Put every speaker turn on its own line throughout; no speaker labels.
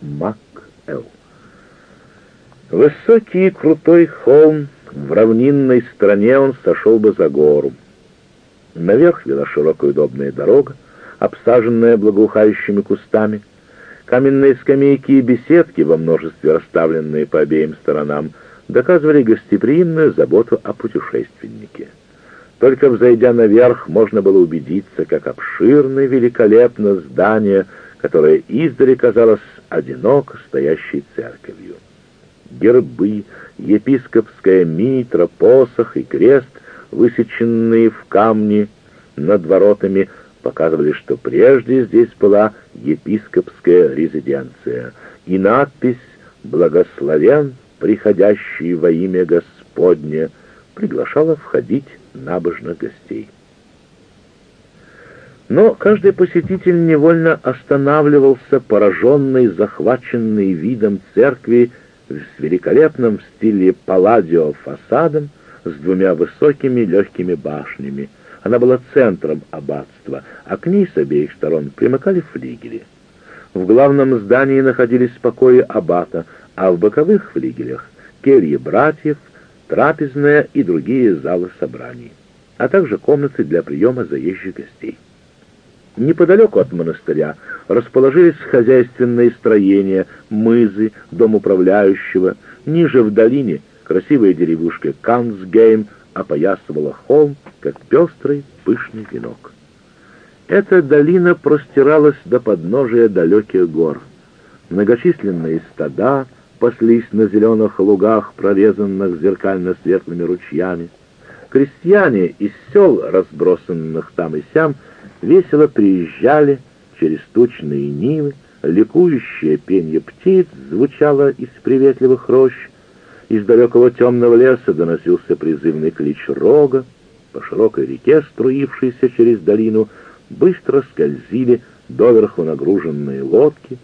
МакЭл. Высокий и крутой холм в равнинной стране он сошел бы за гору. Наверх вела широкая удобная дорога, обсаженная благоухающими кустами. Каменные скамейки и беседки, во множестве расставленные по обеим сторонам, доказывали гостеприимную заботу о путешественнике. Только взойдя наверх, можно было убедиться, как обширно и великолепно здание, которое издали казалось одиноко стоящей церковью. Гербы, епископская митра, посох и крест, высеченные в камне над воротами, показывали, что прежде здесь была епископская резиденция, и надпись «Благословен, приходящий во имя Господне» приглашала входить набожных гостей. Но каждый посетитель невольно останавливался, пораженный, захваченный видом церкви с великолепным в стиле палладио фасадом, с двумя высокими легкими башнями. Она была центром аббатства, а к ней с обеих сторон примыкали флигели. В главном здании находились покои аббата, а в боковых флигелях — кельи братьев, трапезная и другие залы собраний, а также комнаты для приема заезжих гостей. Неподалеку от монастыря расположились хозяйственные строения, мызы, дом управляющего. Ниже в долине красивая деревушка Кансгейм опоясывала холм, как пестрый пышный венок. Эта долина простиралась до подножия далеких гор. Многочисленные стада паслись на зеленых лугах, прорезанных зеркально-светлыми ручьями. Крестьяне из сел, разбросанных там и сям, весело приезжали через тучные нивы, ликующее пенье птиц звучало из приветливых рощ, из далекого темного леса доносился призывный клич рога, по широкой реке, струившейся через долину, быстро скользили доверху нагруженные лодки,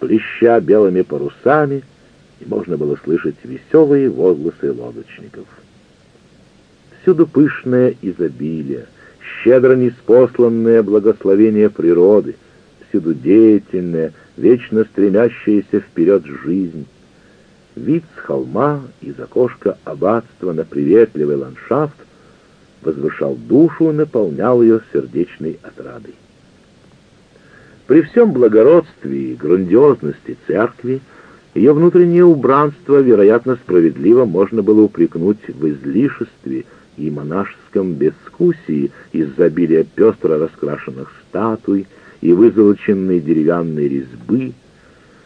плеща белыми парусами, и можно было слышать веселые возгласы лодочников. Всюду пышное изобилие, щедро неспосланное благословение природы, всюду деятельная, вечно стремящаяся вперед жизнь. Вид с холма из окошка аббатства на приветливый ландшафт возвышал душу и наполнял ее сердечной отрадой. При всем благородстве и грандиозности церкви ее внутреннее убранство, вероятно, справедливо можно было упрекнуть в излишестве и монашеском бескусии из-за обилия пестро раскрашенных статуй и вызолоченной деревянной резьбы,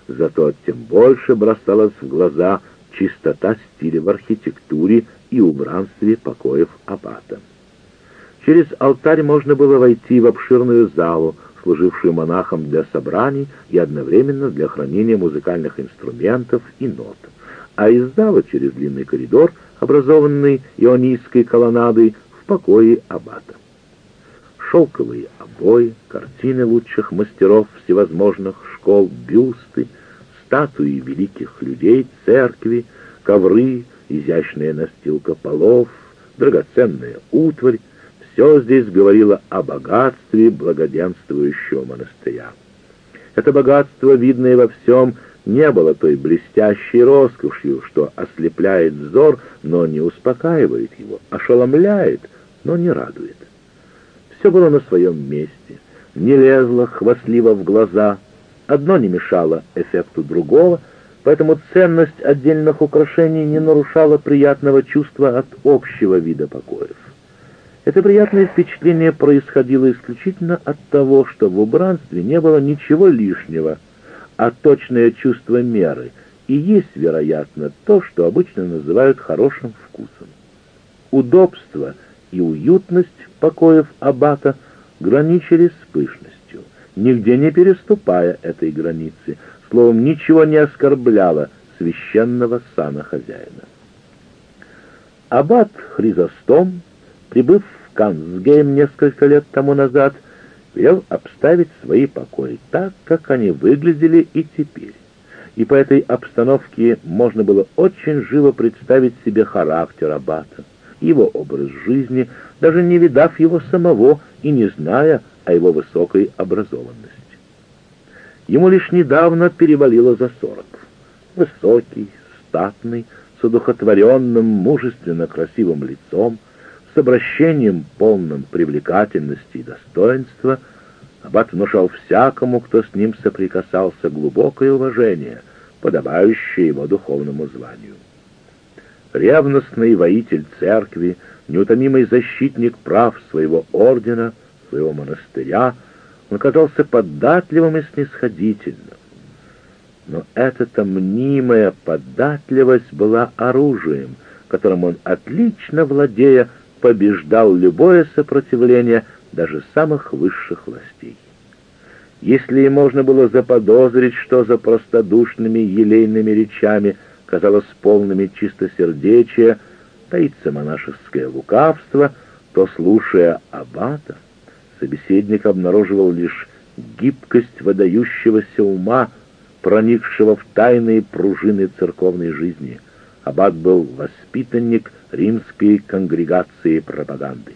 зато тем больше бросалась в глаза чистота стиля в архитектуре и убранстве покоев аббата. Через алтарь можно было войти в обширную залу, служившую монахам для собраний и одновременно для хранения музыкальных инструментов и нот, а из зала через длинный коридор — образованный ионийской колоннадой в покое аббата. Шелковые обои, картины лучших мастеров всевозможных школ, бюсты, статуи великих людей, церкви, ковры, изящная настилка полов, драгоценная утварь, все здесь говорило о богатстве благоденствующего монастыря. Это богатство, видное во всем, не было той блестящей роскошью, что ослепляет взор, но не успокаивает его, ошеломляет, но не радует. Все было на своем месте, не лезло хвастливо в глаза, одно не мешало эффекту другого, поэтому ценность отдельных украшений не нарушала приятного чувства от общего вида покоев. Это приятное впечатление происходило исключительно от того, что в убранстве не было ничего лишнего — а точное чувство меры и есть, вероятно, то, что обычно называют хорошим вкусом. Удобство и уютность покоев аббата граничили с пышностью, нигде не переступая этой границы, словом, ничего не оскорбляло священного сана хозяина. Аббат Хризостом, прибыв в Канцгейм несколько лет тому назад, — велел обставить свои покои так, как они выглядели и теперь. И по этой обстановке можно было очень живо представить себе характер аббата, его образ жизни, даже не видав его самого и не зная о его высокой образованности. Ему лишь недавно перевалило за сорок. Высокий, статный, с одухотворенным, мужественно красивым лицом, обращением полным привлекательности и достоинства, Аббат внушал всякому, кто с ним соприкасался, глубокое уважение, подобающее его духовному званию. Ревностный воитель церкви, неутомимый защитник прав своего ордена, своего монастыря, он казался податливым и снисходительным. Но эта-то мнимая податливость была оружием, которым он, отлично владея, побеждал любое сопротивление даже самых высших властей. Если и можно было заподозрить, что за простодушными елейными речами казалось полными чистосердечия, таится монашеское лукавство, то, слушая аббата, собеседник обнаруживал лишь гибкость выдающегося ума, проникшего в тайные пружины церковной жизни. Аббат был воспитанник римской конгрегации пропаганды.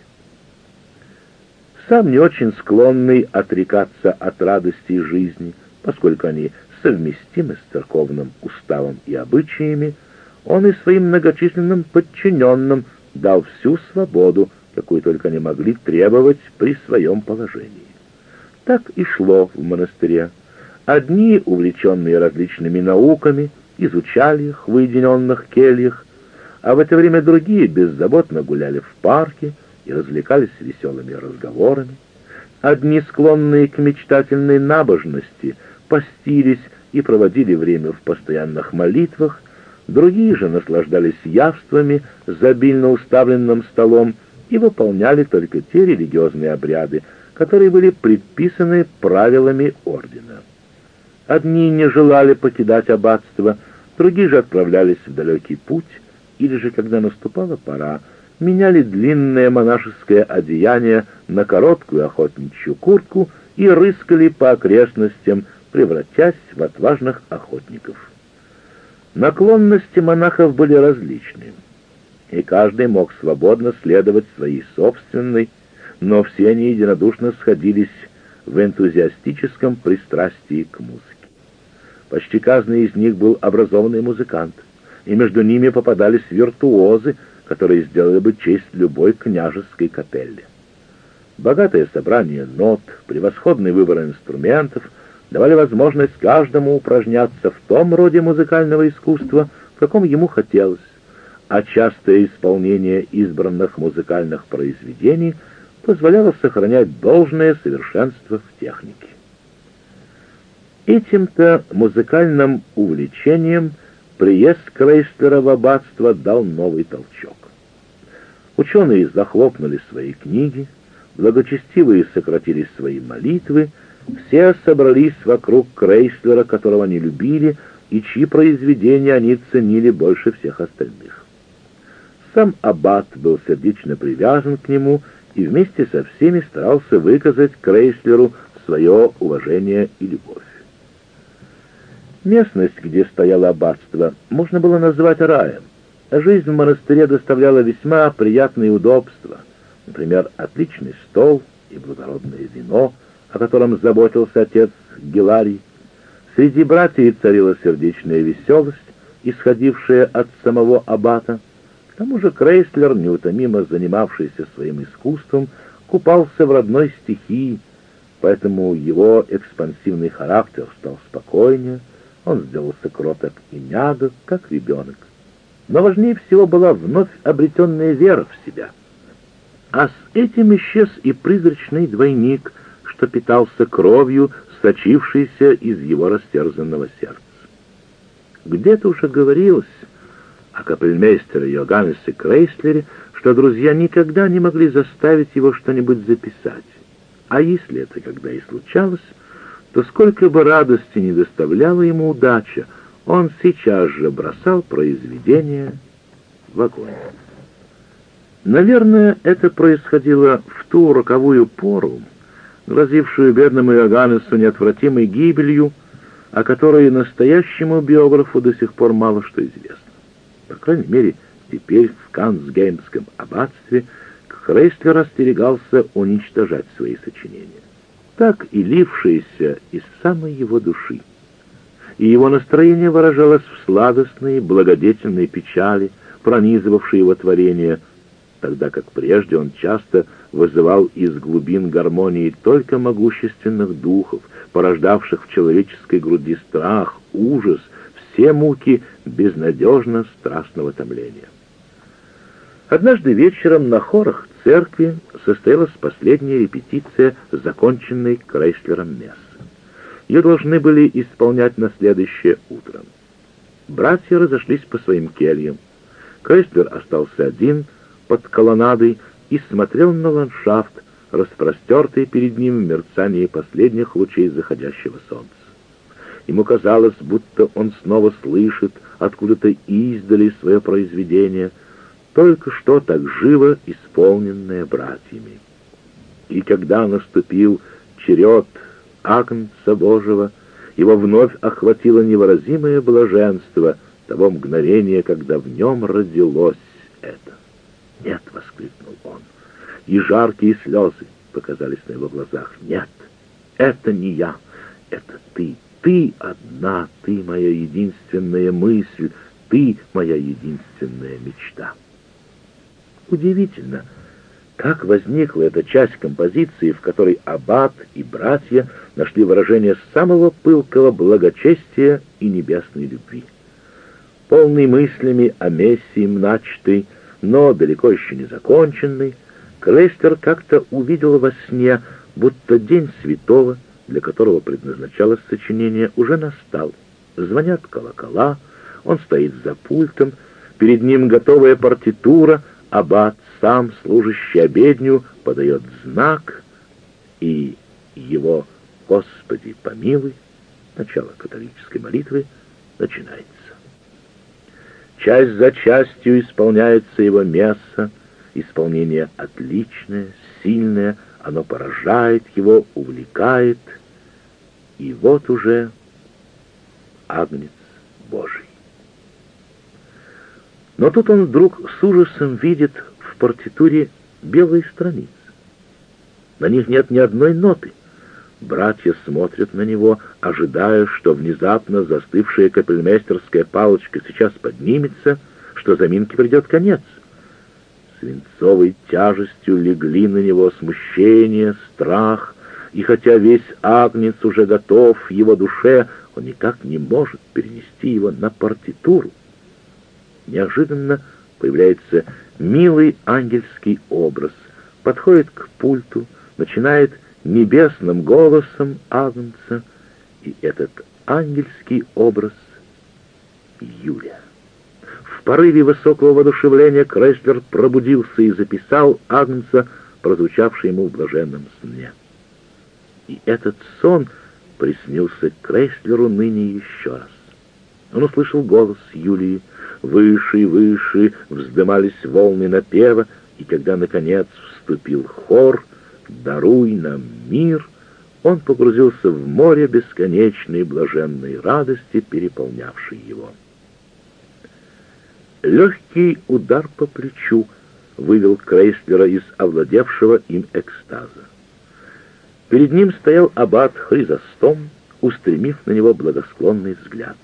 Сам не очень склонный отрекаться от радости жизни, поскольку они совместимы с церковным уставом и обычаями, он и своим многочисленным подчиненным дал всю свободу, какую только они могли требовать при своем положении. Так и шло в монастыре. Одни, увлеченные различными науками, изучали их в уединенных кельях, а в это время другие беззаботно гуляли в парке и развлекались веселыми разговорами. Одни, склонные к мечтательной набожности, постились и проводили время в постоянных молитвах, другие же наслаждались явствами за обильно уставленным столом и выполняли только те религиозные обряды, которые были предписаны правилами ордена. Одни не желали покидать аббатство, другие же отправлялись в далекий путь, или же, когда наступала пора, меняли длинное монашеское одеяние на короткую охотничью куртку и рыскали по окрестностям, превратясь в отважных охотников. Наклонности монахов были различны, и каждый мог свободно следовать своей собственной, но все они единодушно сходились в энтузиастическом пристрастии к музыке. Почти каждый из них был образованный музыкант, и между ними попадались виртуозы, которые сделали бы честь любой княжеской капелле. Богатое собрание нот, превосходный выбор инструментов давали возможность каждому упражняться в том роде музыкального искусства, в каком ему хотелось, а частое исполнение избранных музыкальных произведений позволяло сохранять должное совершенство в технике. Этим-то музыкальным увлечением приезд Крейслера в аббатство дал новый толчок. Ученые захлопнули свои книги, благочестивые сократили свои молитвы, все собрались вокруг Крейслера, которого они любили, и чьи произведения они ценили больше всех остальных. Сам аббат был сердечно привязан к нему и вместе со всеми старался выказать Крейслеру свое уважение и любовь. Местность, где стояло аббатство, можно было назвать раем. Жизнь в монастыре доставляла весьма приятные удобства, например, отличный стол и благородное вино, о котором заботился отец Геларий. Среди братьев царила сердечная веселость, исходившая от самого аббата. К тому же Крейслер, неутомимо занимавшийся своим искусством, купался в родной стихии, поэтому его экспансивный характер стал спокойнее, он сделался кроток и мягок, как ребенок. Но важнее всего была вновь обретенная вера в себя. А с этим исчез и призрачный двойник, что питался кровью, сочившейся из его растерзанного сердца. Где-то уже говорилось о капельмейстере Йоганнесе Крейслере, что друзья никогда не могли заставить его что-нибудь записать. А если это когда и случалось, то сколько бы радости не доставляла ему удача, он сейчас же бросал произведение в огонь. Наверное, это происходило в ту роковую пору, грозившую бедному Иоганнесу неотвратимой гибелью, о которой настоящему биографу до сих пор мало что известно. По крайней мере, теперь в Кансгеймском аббатстве Хрейслер остерегался уничтожать свои сочинения. Так и лившееся из самой его души. И его настроение выражалось в сладостной, благодетельной печали, пронизывавшей его творение, тогда как прежде он часто вызывал из глубин гармонии только могущественных духов, порождавших в человеческой груди страх, ужас, все муки безнадежно страстного томления. Однажды вечером на хорах церкви состоялась последняя репетиция законченной Крейслером мессы. Ее должны были исполнять на следующее утро. Братья разошлись по своим кельям. Крейслер остался один под колоннадой и смотрел на ландшафт, распростертый перед ним в мерцании последних лучей заходящего солнца. Ему казалось, будто он снова слышит откуда-то издали свое произведение, только что так живо исполненное братьями. И когда наступил черед Агнца Божьего, его вновь охватило невыразимое блаженство того мгновения, когда в нем родилось это. «Нет!» — воскликнул он, и жаркие слезы показались на его глазах. «Нет, это не я, это ты, ты одна, ты моя единственная мысль, ты моя единственная мечта. Удивительно, как возникла эта часть композиции, в которой аббат и братья нашли выражение самого пылкого благочестия и небесной любви. Полный мыслями о Мессии начатый, но далеко еще не законченный, Крейстер как-то увидел во сне, будто день святого — для которого предназначалось сочинение, уже настал. Звонят колокола, он стоит за пультом, перед ним готовая партитура, аббат, сам, служащий обедню, подает знак, и его «Господи, помилуй» начало католической молитвы начинается. Часть за частью исполняется его месса, исполнение отличное, сильное, оно поражает его, увлекает, и вот уже Агнец Божий. Но тут он вдруг с ужасом видит в партитуре белые страницы. На них нет ни одной ноты. Братья смотрят на него, ожидая, что внезапно застывшая капельмейстерская палочка сейчас поднимется, что заминке придет конец свинцовой тяжестью легли на него смущение, страх, и хотя весь агнец уже готов в его душе, он никак не может перенести его на партитуру. Неожиданно появляется милый ангельский образ, подходит к пульту, начинает небесным голосом агнца, и этот ангельский образ — Юлия порыве высокого воодушевления Крейслер пробудился и записал Агнца, прозвучавший ему в блаженном сне. И этот сон приснился Крейслеру ныне еще раз. Он услышал голос Юлии, выше и выше вздымались волны напева, и когда, наконец, вступил хор «Даруй нам мир», он погрузился в море бесконечной блаженной радости, переполнявшей его. Легкий удар по плечу вывел Крейслера из овладевшего им экстаза. Перед ним стоял аббат Хризостом, устремив на него благосклонный взгляд.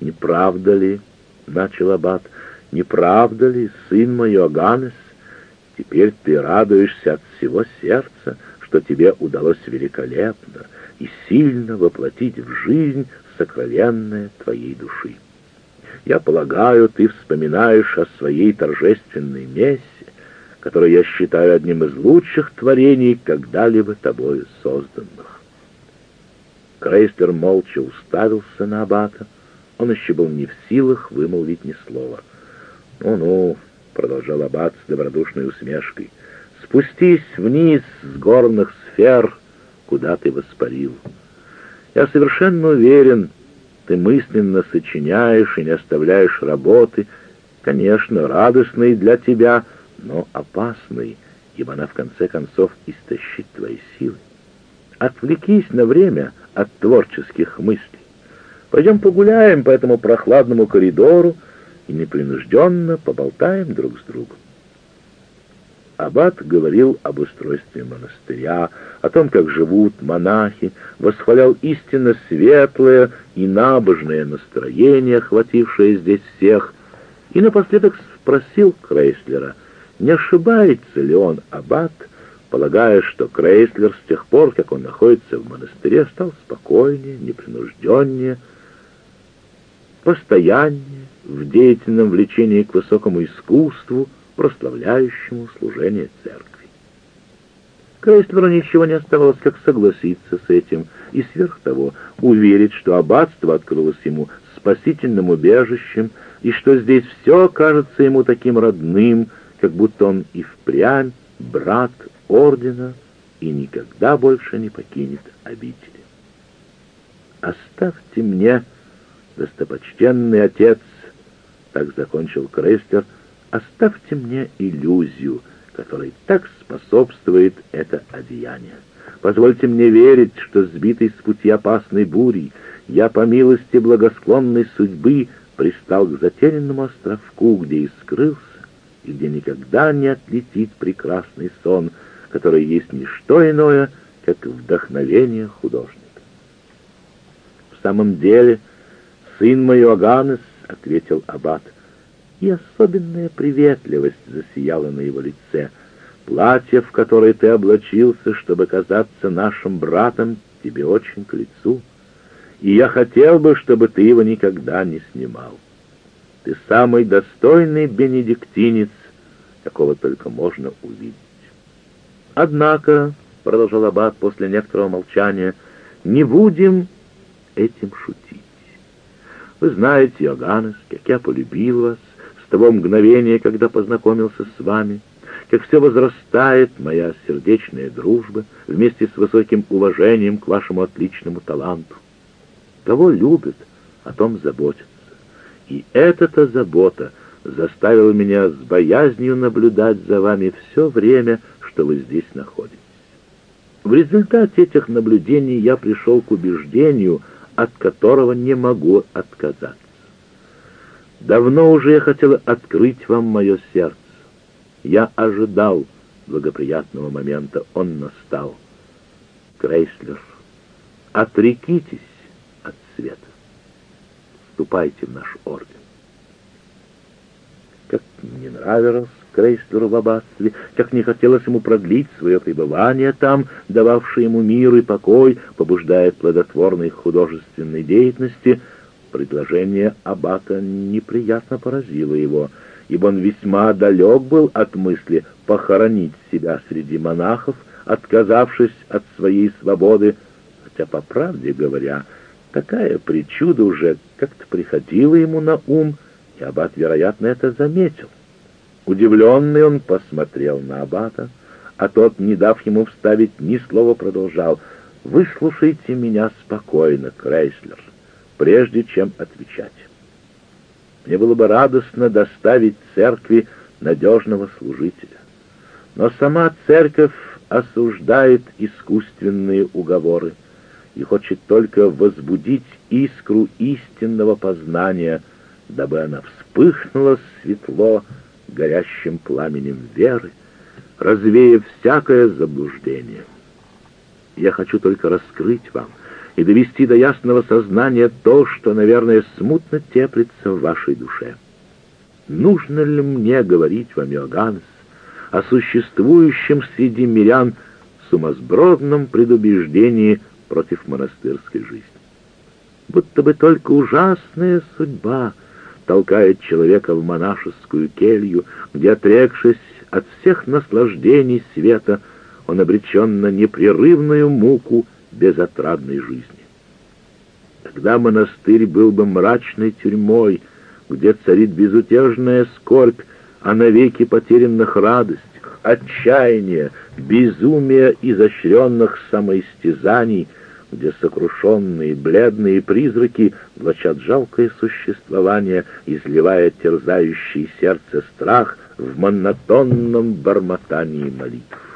«Не правда ли, — начал аббат, — не правда ли, сын мой Иоганнес, теперь ты радуешься от всего сердца, что тебе удалось великолепно и сильно воплотить в жизнь сокровенное твоей души?» Я полагаю, ты вспоминаешь о своей торжественной мессе, которую я считаю одним из лучших творений, когда-либо тобою созданных. Крейстер молча уставился на аббата. Он еще был не в силах вымолвить ни слова. «Ну-ну», — продолжал аббат с добродушной усмешкой, — «спустись вниз с горных сфер, куда ты воспарил. Я совершенно уверен, — ты мысленно сочиняешь и не оставляешь работы, конечно, радостной для тебя, но опасной, ибо она в конце концов истощит твои силы. Отвлекись на время от творческих мыслей. Пойдем погуляем по этому прохладному коридору и непринужденно поболтаем друг с другом. Аббат говорил об устройстве монастыря, о том, как живут монахи, восхвалял истинно светлое и набожное настроение, охватившее здесь всех, и напоследок спросил Крейслера, не ошибается ли он, Аббат, полагая, что Крейслер с тех пор, как он находится в монастыре, стал спокойнее, непринужденнее, постояннее в деятельном влечении к высокому искусству, прославляющему служение церкви. Крейслеру ничего не оставалось, как согласиться с этим, и сверх того уверить, что аббатство открылось ему спасительным убежищем, и что здесь все кажется ему таким родным, как будто он и впрямь брат ордена и никогда больше не покинет обители. «Оставьте мне, достопочтенный отец», — так закончил Крейслер, — «оставьте мне иллюзию, которой так способствует это одеяние. Позвольте мне верить, что сбитый с пути опасной бурей, я по милости благосклонной судьбы пристал к затерянному островку, где и скрылся, и где никогда не отлетит прекрасный сон, который есть не что иное, как вдохновение художника. «В самом деле, сын мой Иоганнес», — ответил Аббат, — и особенная приветливость засияла на его лице. «Платье, в которое ты облачился, чтобы казаться нашим братом, тебе очень к лицу, и я хотел бы, чтобы ты его никогда не снимал. Ты самый достойный бенедиктинец, какого только можно увидеть». «Однако», — продолжал Аббат после некоторого молчания, — «не будем этим шутить. Вы знаете, Иоганнес, как я полюбил вас с того мгновения, когда познакомился с вами, как все возрастает моя сердечная дружба вместе с высоким уважением к вашему отличному таланту. Кого любят, о том заботятся. И эта-то забота заставила меня с боязнью наблюдать за вами все время, что вы здесь находитесь. В результате этих наблюдений я пришел к убеждению, от которого не могу отказаться. Давно уже я хотел открыть вам мое сердце. Я ожидал благоприятного момента, он настал. Крейслер, отрекитесь от света. Вступайте в наш орден. Как мне нравилось Крейслеру в аббатстве, как не хотелось ему продлить свое пребывание там, дававшее ему мир и покой, побуждая к плодотворной художественной деятельности, предложение аббата неприятно поразило его, ибо он весьма далек был от мысли похоронить себя среди монахов, отказавшись от своей свободы, хотя, по правде говоря, такая причуда уже как-то приходила ему на ум, и аббат, вероятно, это заметил. Удивленный он посмотрел на аббата, а тот, не дав ему вставить ни слова, продолжал. «Выслушайте меня спокойно, Крейслер, прежде чем отвечать. Мне было бы радостно доставить церкви надежного служителя. Но сама церковь осуждает искусственные уговоры и хочет только возбудить искру истинного познания, дабы она вспыхнула светло, горящим пламенем веры, развеяв всякое заблуждение. Я хочу только раскрыть вам и довести до ясного сознания то, что, наверное, смутно теплится в вашей душе. Нужно ли мне говорить вам, Иоганнес, о существующем среди мирян сумасбродном предубеждении против монастырской жизни? Будто бы только ужасная судьба — толкает человека в монашескую келью, где, отрекшись от всех наслаждений света, он обречен на непрерывную муку безотрадной жизни. Тогда монастырь был бы мрачной тюрьмой, где царит безутешная скорбь о навеки потерянных радостях, отчаяние, безумие изощренных самоистязаний — где сокрушенные бледные призраки влачат жалкое существование, изливая терзающий сердце страх в монотонном бормотании молитв.